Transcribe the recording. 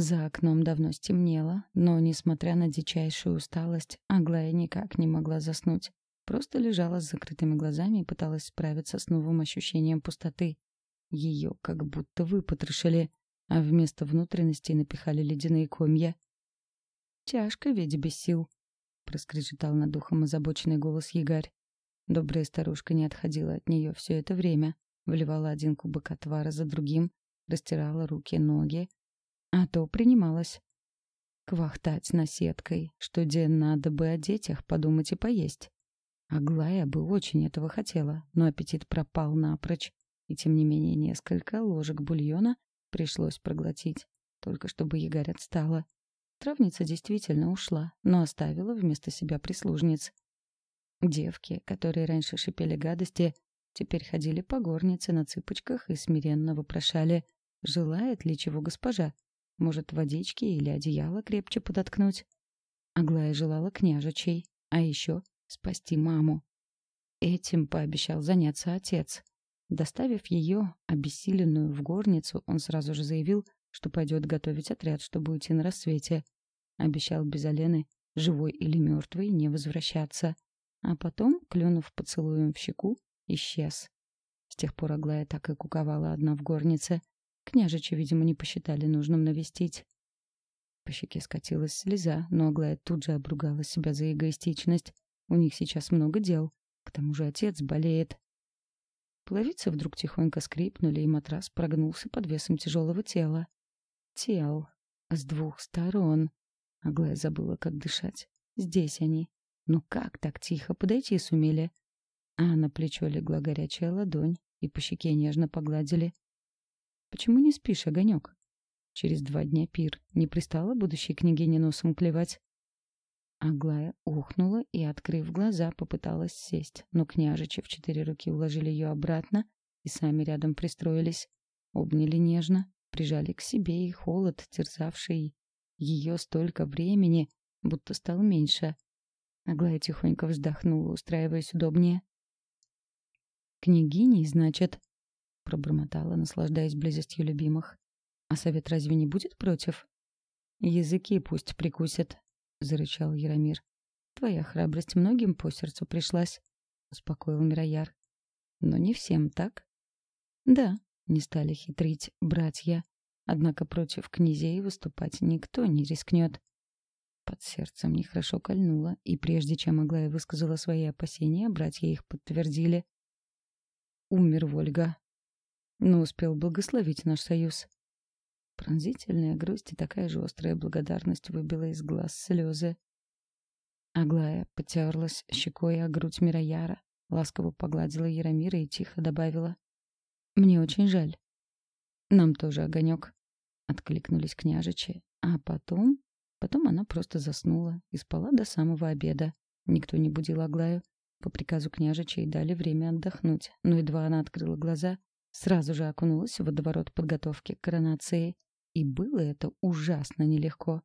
За окном давно стемнело, но, несмотря на дичайшую усталость, Аглая никак не могла заснуть. Просто лежала с закрытыми глазами и пыталась справиться с новым ощущением пустоты. Ее как будто выпотрошили, а вместо внутренностей напихали ледяные комья. «Тяжко ведь без сил», — проскрежетал над ухом озабоченный голос Ягарь. Добрая старушка не отходила от нее все это время, вливала один кубок отвара за другим, растирала руки, ноги, а то принималась. Квахтать наседкой, что день надо бы о детях подумать и поесть. Аглая бы очень этого хотела, но аппетит пропал напрочь, и тем не менее несколько ложек бульона пришлось проглотить, только чтобы Егорь отстала. Травница действительно ушла, но оставила вместо себя прислужниц. Девки, которые раньше шипели гадости, теперь ходили по горнице на цыпочках и смиренно вопрошали, желает ли чего госпожа. Может, водички или одеяло крепче подоткнуть? Аглая желала княжичей, а еще спасти маму. Этим пообещал заняться отец. Доставив ее, обессиленную, в горницу, он сразу же заявил, что пойдет готовить отряд, чтобы уйти на рассвете. Обещал без Алены, живой или мертвой, не возвращаться. А потом, клюнув поцелуем в щеку, исчез. С тех пор Аглая так и куковала одна в горнице. Княжича, видимо, не посчитали нужным навестить. По щеке скатилась слеза, но Аглая тут же обругала себя за эгоистичность. У них сейчас много дел. К тому же отец болеет. Половицы вдруг тихонько скрипнули, и матрас прогнулся под весом тяжелого тела. Тел. С двух сторон. Аглая забыла, как дышать. Здесь они. Ну как так тихо подойти сумели? А на плечо легла горячая ладонь, и по щеке нежно погладили. «Почему не спишь, огонек?» Через два дня пир. Не пристала будущей княгине носом клевать? Аглая ухнула и, открыв глаза, попыталась сесть, но княжичи в четыре руки уложили ее обратно и сами рядом пристроились. Обняли нежно, прижали к себе, и холод, терзавший ее столько времени, будто стал меньше. Аглая тихонько вздохнула, устраиваясь удобнее. «Княгиней, значит?» — пробормотала, наслаждаясь близостью любимых. «А совет разве не будет против?» «Языки пусть прикусят», — зарычал Яромир. «Твоя храбрость многим по сердцу пришлась», — успокоил Мирояр. «Но не всем, так?» «Да», — не стали хитрить братья. Однако против князей выступать никто не рискнет. Под сердцем нехорошо кольнуло, и прежде чем Аглая высказала свои опасения, братья их подтвердили. «Умер Вольга. Но успел благословить наш союз. Пронзительная грусть и такая же острая благодарность выбила из глаз слезы. Аглая потерлась щекой о грудь Мирояра, ласково погладила Яромира и тихо добавила. «Мне очень жаль». «Нам тоже огонек», — откликнулись княжичи. А потом... Потом она просто заснула и спала до самого обеда. Никто не будил Аглаю. По приказу княжичей дали время отдохнуть, но едва она открыла глаза, сразу же окунулась в водоворот подготовки к коронации. И было это ужасно нелегко.